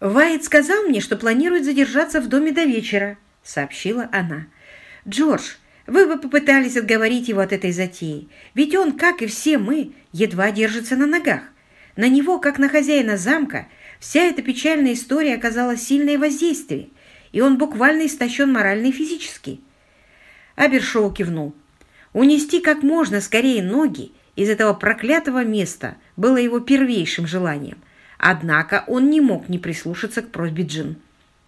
«Вайт сказал мне, что планирует задержаться в доме до вечера», — сообщила она. «Джордж, вы бы попытались отговорить его от этой затеи, ведь он, как и все мы, едва держится на ногах. На него, как на хозяина замка, вся эта печальная история оказала сильное воздействие, и он буквально истощен морально и физически». Абершоу кивнул. Унести как можно скорее ноги из этого проклятого места было его первейшим желанием. Однако он не мог не прислушаться к просьбе Джин.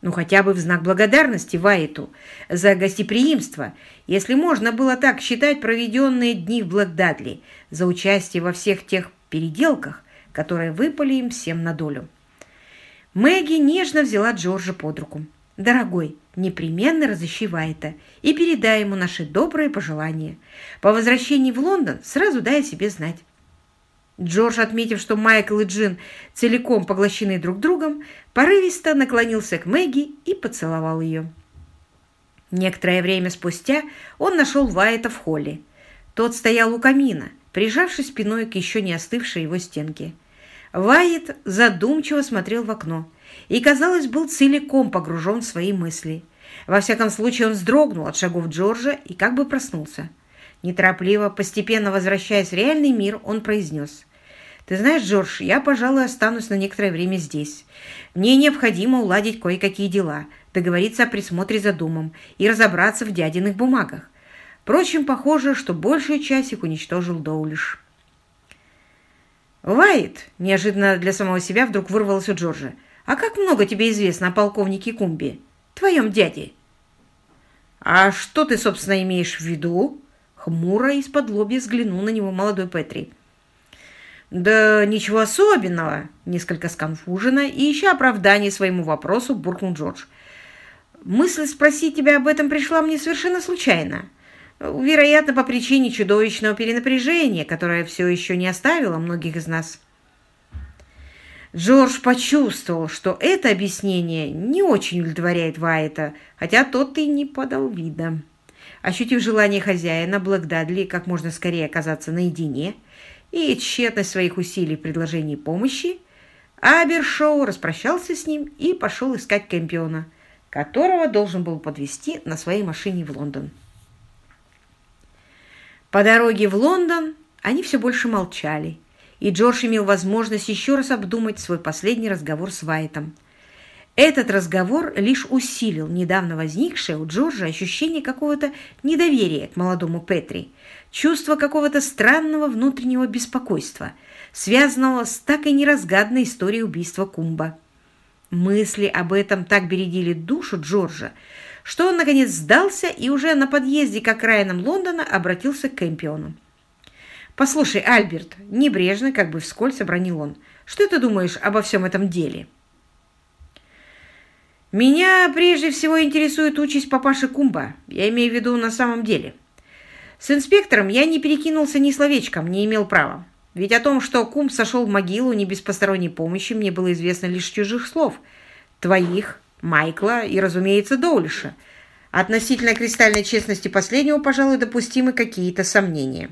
Ну, хотя бы в знак благодарности Вайту за гостеприимство, если можно было так считать проведенные дни в Блэкдадли, за участие во всех тех переделках, которые выпали им всем на долю. Мэгги нежно взяла Джорджа под руку. «Дорогой, непременно разыщи Вайта и передай ему наши добрые пожелания. По возвращении в Лондон сразу дай о себе знать. Джордж, отметив, что Майкл и Джин целиком поглощены друг другом, порывисто наклонился к Мэгги и поцеловал ее. Некоторое время спустя он нашел Вайта в холле. Тот стоял у камина, прижавшись спиной к еще не остывшей его стенке. Вайт задумчиво смотрел в окно и, казалось, был целиком погружен в свои мысли. Во всяком случае, он вздрогнул от шагов Джорджа и как бы проснулся. Неторопливо, постепенно возвращаясь в реальный мир, он произнес – ты знаешь, Джордж, я, пожалуй, останусь на некоторое время здесь. Мне необходимо уладить кое-какие дела, договориться о присмотре за домом и разобраться в дядиных бумагах. Впрочем, похоже, что большую часть их уничтожил Доулиш. «Вайт!» – неожиданно для самого себя вдруг вырвалось у Джорджа. «А как много тебе известно о полковнике Кумби, твоем дяде?» «А что ты, собственно, имеешь в виду?» Хмуро из-под лобья взглянул на него молодой Петри. «Да ничего особенного», — несколько сконфуженно и ища оправдание своему вопросу, буркнул Джордж. «Мысль спросить тебя об этом пришла мне совершенно случайно. Вероятно, по причине чудовищного перенапряжения, которое все еще не оставило многих из нас». Джордж почувствовал, что это объяснение не очень удовлетворяет Вайта, хотя тот и не подал вида. Ощутив желание хозяина, Блэк Дадли как можно скорее оказаться наедине – и тщетность своих усилий в предложении помощи, Абершоу распрощался с ним и пошел искать Кэмпиона, которого должен был подвезти на своей машине в Лондон. По дороге в Лондон они все больше молчали, и Джордж имел возможность еще раз обдумать свой последний разговор с Вайтом – этот разговор лишь усилил недавно возникшее у Джорджа ощущение какого-то недоверия к молодому Петри, чувство какого-то странного внутреннего беспокойства, связанного с так и неразгаданной историей убийства Кумба. Мысли об этом так бередили душу Джорджа, что он, наконец, сдался и уже на подъезде к окраинам Лондона обратился к Кэмпиону. «Послушай, Альберт», — небрежно, как бы вскользь обронил он, — «что ты думаешь обо всем этом деле?» Меня прежде всего интересует участь папаши Кумба. Я имею в виду на самом деле. С инспектором я не перекинулся ни словечком, не имел права. Ведь о том, что Кумб сошел в могилу не без посторонней помощи, мне было известно лишь чужих слов. Твоих, Майкла и, разумеется, Доулиша. Относительно кристальной честности последнего, пожалуй, допустимы какие-то сомнения.